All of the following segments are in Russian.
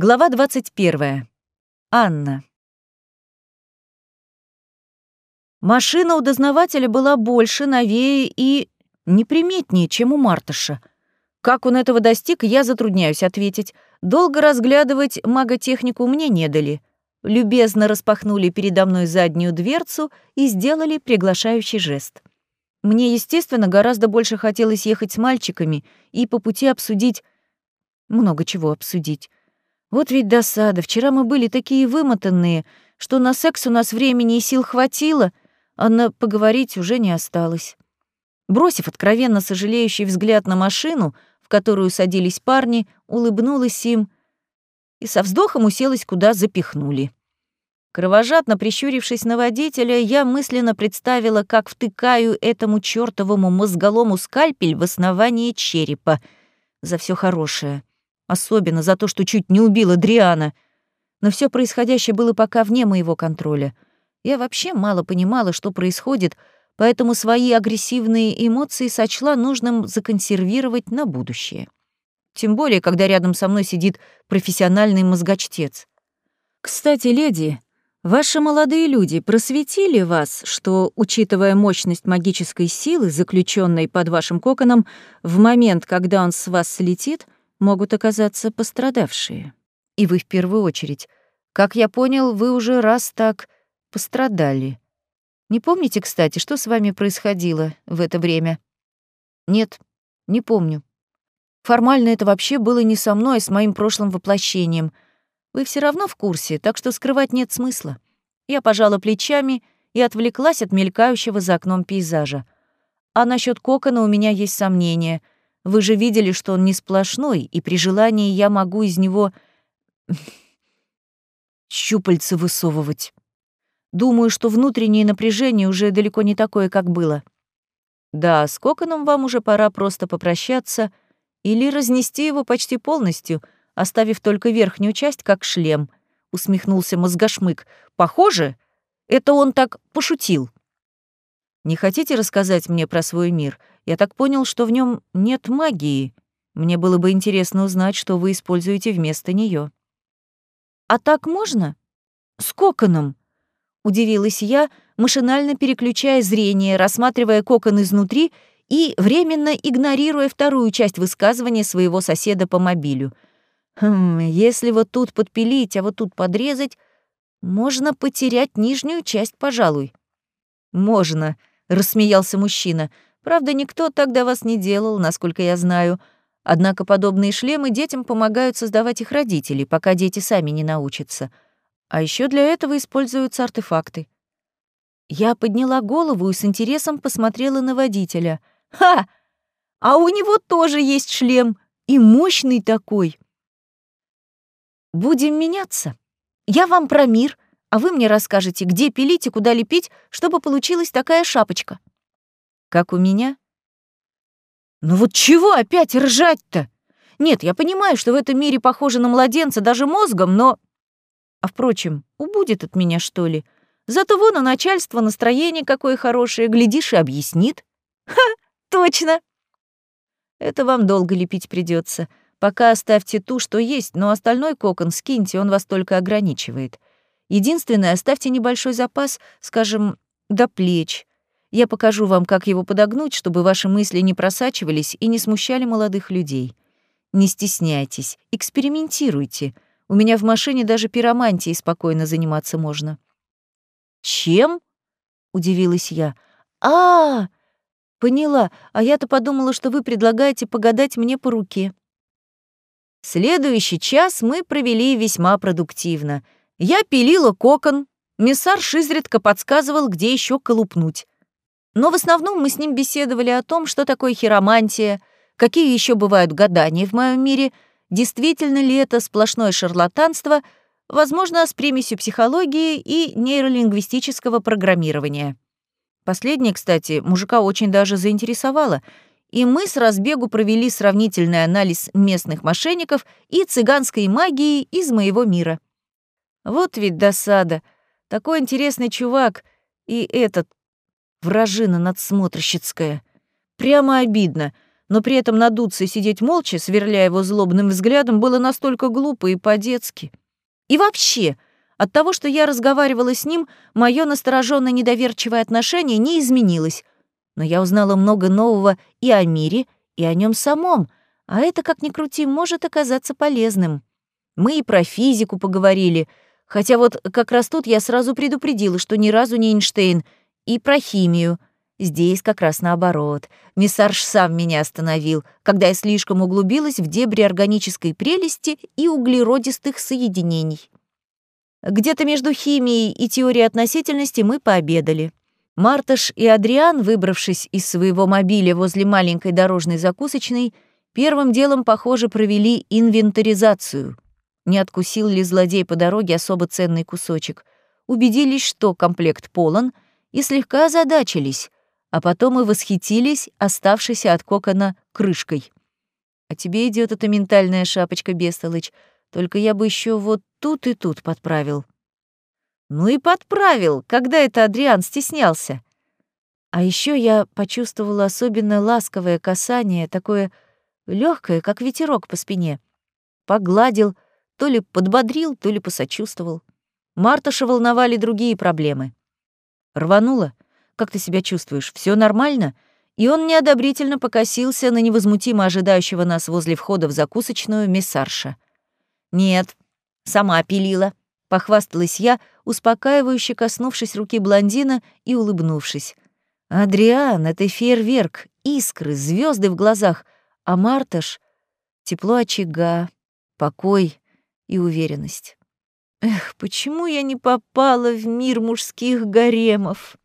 Глава 21. Анна. Машина у дознавателя была больше, новее и неприметнее, чем у Мартыша. Как он этого достиг, я затрудняюсь ответить. Долго разглядывать маготехнику мне не дали. Любезно распахнули передо мной заднюю дверцу и сделали приглашающий жест. Мне, естественно, гораздо больше хотелось ехать с мальчиками и по пути обсудить... Много чего обсудить. Вот ведь досада. Вчера мы были такие вымотанные, что на секс у нас времени и сил хватило, а на поговорить уже не осталось. Бросив откровенно сожалеющий взгляд на машину, в которую садились парни, улыбнулась им и со вздохом уселась, куда запихнули. Кровожадно прищурившись на водителя, я мысленно представила, как втыкаю этому чёртовому мозголому скальпель в основание черепа. За все хорошее. Особенно за то, что чуть не убила Дриана. Но все происходящее было пока вне моего контроля. Я вообще мало понимала, что происходит, поэтому свои агрессивные эмоции сочла нужным законсервировать на будущее. Тем более, когда рядом со мной сидит профессиональный мозгочтец. «Кстати, леди, ваши молодые люди просветили вас, что, учитывая мощность магической силы, заключенной под вашим коконом, в момент, когда он с вас слетит — могут оказаться пострадавшие. И вы в первую очередь. Как я понял, вы уже раз так пострадали. Не помните, кстати, что с вами происходило в это время? Нет, не помню. Формально это вообще было не со мной, а с моим прошлым воплощением. Вы все равно в курсе, так что скрывать нет смысла. Я пожала плечами и отвлеклась от мелькающего за окном пейзажа. А насчет кокона у меня есть сомнения — вы же видели, что он не сплошной, и при желании я могу из него щупальца высовывать. Думаю, что внутреннее напряжение уже далеко не такое, как было. Да, с коконом вам уже пора просто попрощаться или разнести его почти полностью, оставив только верхнюю часть как шлем, усмехнулся мозгошмык. Похоже, это он так пошутил. Не хотите рассказать мне про свой мир? Я так понял, что в нем нет магии. Мне было бы интересно узнать, что вы используете вместо нее. А так можно? С коконом? Удивилась я, машинально переключая зрение, рассматривая кокон изнутри и временно игнорируя вторую часть высказывания своего соседа по мобилю. Хм, если вот тут подпилить, а вот тут подрезать, можно потерять нижнюю часть, пожалуй. Можно, рассмеялся мужчина. Правда, никто так до вас не делал, насколько я знаю. Однако подобные шлемы детям помогают создавать их родители, пока дети сами не научатся. А еще для этого используются артефакты. Я подняла голову и с интересом посмотрела на водителя. «Ха! А у него тоже есть шлем, и мощный такой!» «Будем меняться. Я вам про мир, а вы мне расскажете, где пилить и куда лепить, чтобы получилась такая шапочка». Как у меня? Ну вот чего опять ржать-то? Нет, я понимаю, что в этом мире похоже на младенца даже мозгом, но... А впрочем, убудет от меня, что ли? Зато вон у начальства настроение какое хорошее, глядишь и объяснит. Ха, точно! Это вам долго лепить придется. Пока оставьте ту, что есть, но остальной кокон скиньте, он вас только ограничивает. Единственное, оставьте небольшой запас, скажем, до плеч, я покажу вам, как его подогнуть, чтобы ваши мысли не просачивались и не смущали молодых людей. Не стесняйтесь, экспериментируйте. У меня в машине даже пиромантией спокойно заниматься можно». «Чем?» — удивилась я. а, -а, -а Поняла, а я-то подумала, что вы предлагаете погадать мне по руке». Следующий час мы провели весьма продуктивно. Я пилила кокон, Миссарш изредка подсказывал, где еще колупнуть. Но в основном мы с ним беседовали о том, что такое хиромантия, какие еще бывают гадания в моем мире, действительно ли это сплошное шарлатанство, возможно, с примесью психологии и нейролингвистического программирования. Последнее, кстати, мужика очень даже заинтересовало, и мы с разбегу провели сравнительный анализ местных мошенников и цыганской магии из моего мира. Вот ведь досада. Такой интересный чувак, и этот Вражина надсмотрщицкая. Прямо обидно. но при этом надуться и сидеть молча, сверляя его злобным взглядом, было настолько глупо и по-детски. И вообще, от того, что я разговаривала с ним, мое настороженно недоверчивое отношение не изменилось, но я узнала много нового и о мире, и о нем самом, а это, как ни крути, может оказаться полезным. Мы и про физику поговорили, хотя вот как раз тут я сразу предупредила, что ни разу не Эйнштейн, и про химию — Здесь как раз наоборот. Миссарж сам меня остановил, когда я слишком углубилась в дебри органической прелести и углеродистых соединений. Где-то между химией и теорией относительности мы пообедали. Марташ и Адриан, выбравшись из своего мобиля возле маленькой дорожной закусочной, первым делом, похоже, провели инвентаризацию. Не откусил ли злодей по дороге особо ценный кусочек. Убедились, что комплект полон, и слегка озадачились а потом и восхитились оставшейся от кокона крышкой. А тебе идет эта ментальная шапочка, Бестолыч, только я бы еще вот тут и тут подправил. Ну и подправил, когда это Адриан стеснялся. А еще я почувствовала особенно ласковое касание, такое легкое, как ветерок по спине. Погладил, то ли подбодрил, то ли посочувствовал. Марташа волновали другие проблемы. Рванула — как ты себя чувствуешь? Все нормально?» И он неодобрительно покосился на невозмутимо ожидающего нас возле входа в закусочную миссарша. «Нет, сама пилила», — похвасталась я, успокаивающе коснувшись руки блондина и улыбнувшись. «Адриан, это фейерверк, искры, звезды в глазах, а Марташ — тепло очага, покой и уверенность. Эх, почему я не попала в мир мужских гаремов?»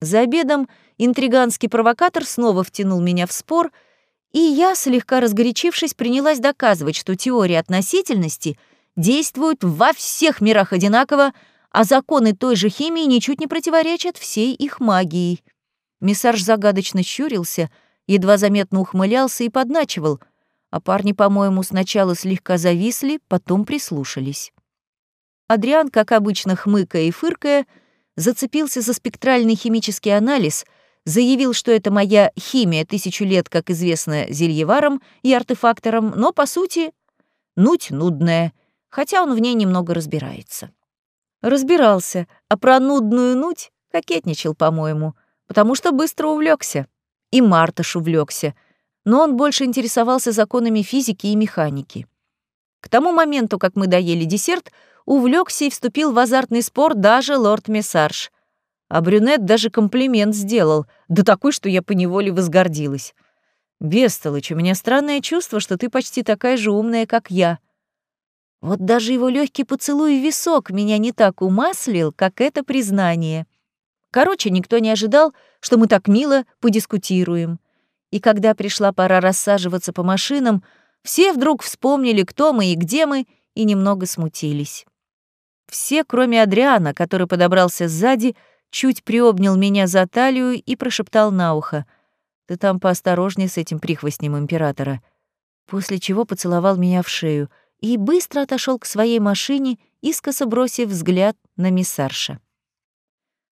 За обедом интриганский провокатор снова втянул меня в спор, и я, слегка разгорячившись, принялась доказывать, что теория относительности действует во всех мирах одинаково, а законы той же химии ничуть не противоречат всей их магии. Миссарж загадочно щурился, едва заметно ухмылялся и подначивал, а парни, по-моему, сначала слегка зависли, потом прислушались. Адриан, как обычно, хмыкая и фыркая, зацепился за спектральный химический анализ, заявил, что это моя химия тысячу лет, как известно, зельеваром и артефактором, но, по сути, нуть нудная, хотя он в ней немного разбирается. Разбирался, а про нудную нуть кокетничал, по-моему, потому что быстро увлекся. И Мартыш увлекся, но он больше интересовался законами физики и механики. К тому моменту, как мы доели десерт, увлекся и вступил в азартный спор даже лорд Мессарж. А брюнет даже комплимент сделал, да такой, что я поневоле возгордилась. «Бестолочь, у меня странное чувство, что ты почти такая же умная, как я». Вот даже его легкий поцелуй в висок меня не так умаслил, как это признание. Короче, никто не ожидал, что мы так мило подискутируем. И когда пришла пора рассаживаться по машинам, все вдруг вспомнили, кто мы и где мы, и немного смутились. Все, кроме Адриана, который подобрался сзади, чуть приобнял меня за талию и прошептал на ухо. «Ты там поосторожнее с этим прихвостнем императора». После чего поцеловал меня в шею и быстро отошел к своей машине, искоса бросив взгляд на миссарша.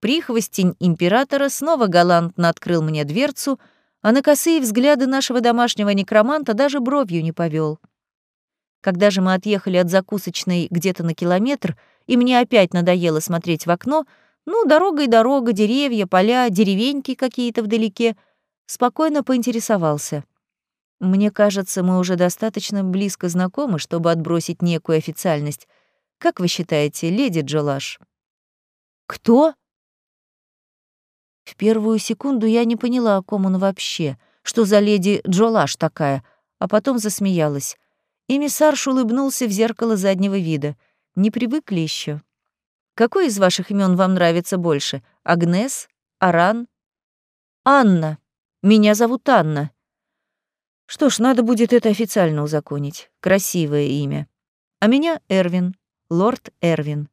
Прихвостень императора снова галантно открыл мне дверцу, а на косые взгляды нашего домашнего некроманта даже бровью не повел. Когда же мы отъехали от закусочной где-то на километр, и мне опять надоело смотреть в окно, ну, дорога и дорога, деревья, поля, деревеньки какие-то вдалеке, спокойно поинтересовался. Мне кажется, мы уже достаточно близко знакомы, чтобы отбросить некую официальность. Как вы считаете, леди Джолаш? Кто? В первую секунду я не поняла, о ком он вообще, что за леди Джолаш такая, а потом засмеялась. Эмиссарш улыбнулся в зеркало заднего вида. Не привыкли еще. Какой из ваших имен вам нравится больше? Агнес? Аран? Анна. Меня зовут Анна. Что ж, надо будет это официально узаконить. Красивое имя. А меня Эрвин. Лорд Эрвин.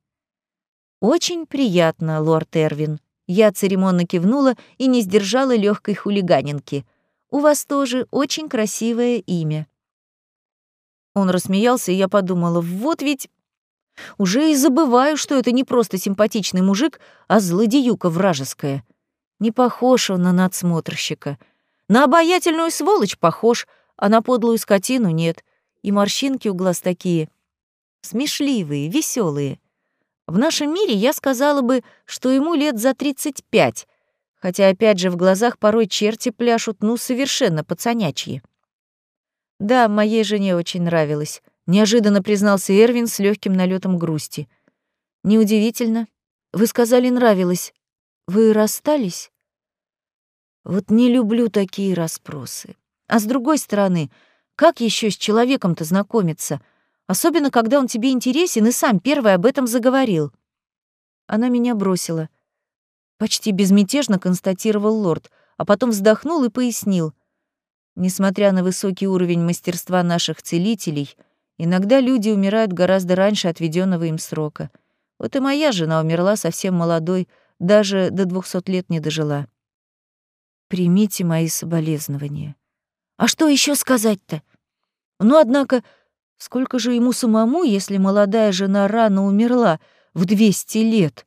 Очень приятно, лорд Эрвин. Я церемонно кивнула и не сдержала легкой хулиганинки. У вас тоже очень красивое имя. Он рассмеялся, и я подумала, вот ведь уже и забываю, что это не просто симпатичный мужик, а злодеюка вражеская. Не похож он на надсмотрщика. На обаятельную сволочь похож, а на подлую скотину нет. И морщинки у глаз такие. Смешливые, веселые. В нашем мире я сказала бы, что ему лет за 35, хотя опять же в глазах порой черти пляшут, ну, совершенно пацанячьи. Да, моей жене очень нравилось, неожиданно признался Эрвин с легким налетом грусти. Неудивительно. Вы сказали, нравилось. Вы расстались? Вот не люблю такие расспросы. А с другой стороны, как еще с человеком-то знакомиться, особенно когда он тебе интересен и сам первый об этом заговорил? Она меня бросила. Почти безмятежно констатировал лорд, а потом вздохнул и пояснил. Несмотря на высокий уровень мастерства наших целителей, иногда люди умирают гораздо раньше отведенного им срока. Вот и моя жена умерла совсем молодой, даже до двухсот лет не дожила. Примите мои соболезнования. А что еще сказать-то? Ну, однако, сколько же ему самому, если молодая жена рано умерла, в двести лет?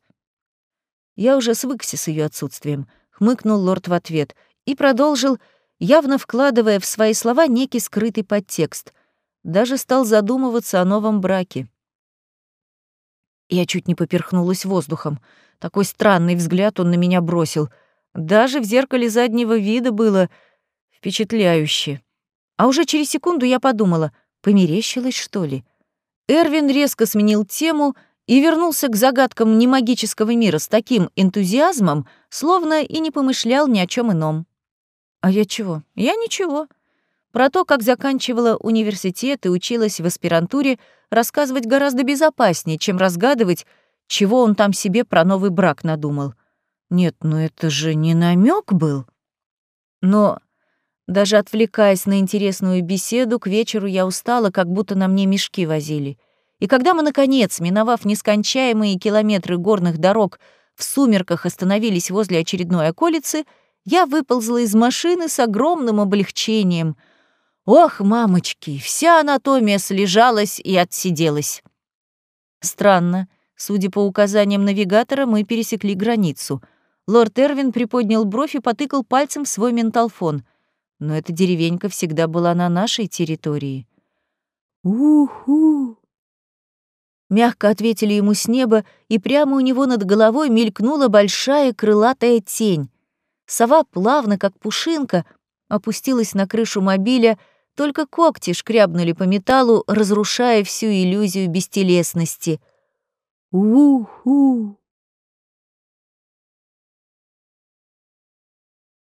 Я уже свыкся с ее отсутствием, хмыкнул лорд в ответ и продолжил, явно вкладывая в свои слова некий скрытый подтекст. Даже стал задумываться о новом браке. Я чуть не поперхнулась воздухом. Такой странный взгляд он на меня бросил. Даже в зеркале заднего вида было впечатляюще. А уже через секунду я подумала, померещилось, что ли? Эрвин резко сменил тему и вернулся к загадкам немагического мира с таким энтузиазмом, словно и не помышлял ни о чем ином. А я чего? Я ничего. Про то, как заканчивала университет и училась в аспирантуре, рассказывать гораздо безопаснее, чем разгадывать, чего он там себе про новый брак надумал. Нет, ну это же не намек был. Но даже отвлекаясь на интересную беседу, к вечеру я устала, как будто на мне мешки возили. И когда мы, наконец, миновав нескончаемые километры горных дорог, в сумерках остановились возле очередной околицы, я выползла из машины с огромным облегчением. Ох, мамочки, вся анатомия слежалась и отсиделась. Странно, Судя по указаниям навигатора, мы пересекли границу. Лорд Эрвин приподнял бровь и потыкал пальцем в свой менталфон. Но эта деревенька всегда была на нашей территории. «Уху!» Мягко ответили ему с неба, и прямо у него над головой мелькнула большая крылатая тень. Сова плавно, как пушинка, опустилась на крышу мобиля, только когти шкрябнули по металлу, разрушая всю иллюзию бестелесности — «У-ху!»